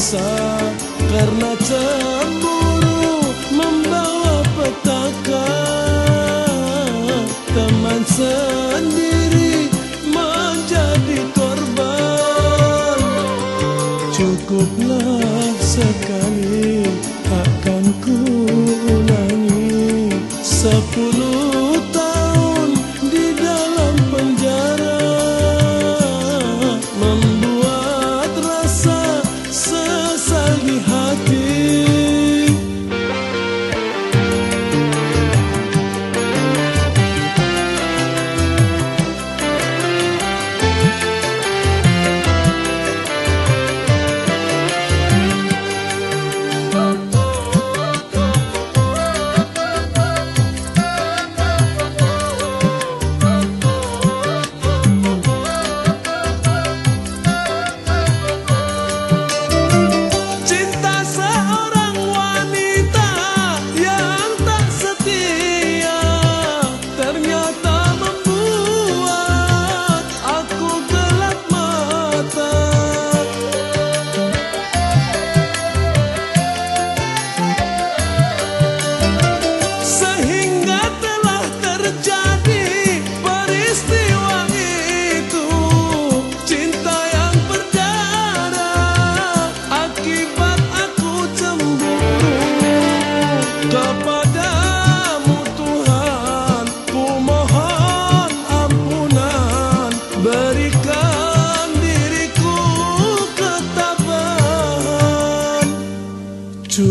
dosa karena cemburu membawa petaka. Teman sendiri menjadi korban. Cukuplah sekali.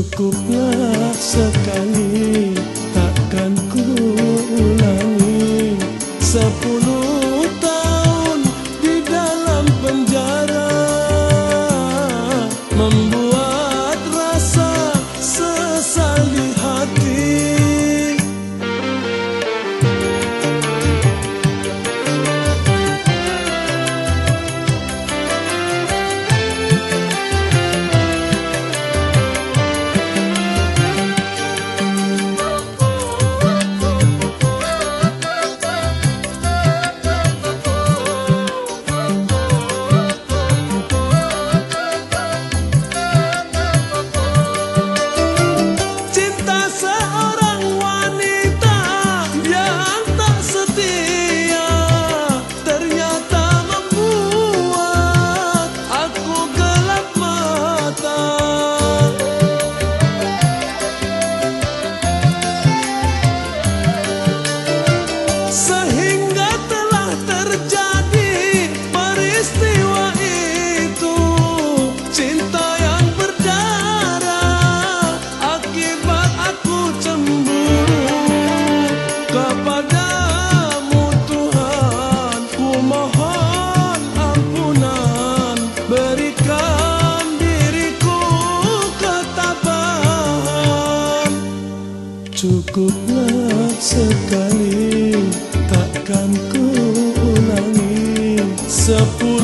Cukuplah sekali takkan ku ulangi. Sepuluh tahun di dalam penjara Membuat Ku sekali Takkan ku ulangi. Sepuluh